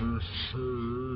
just say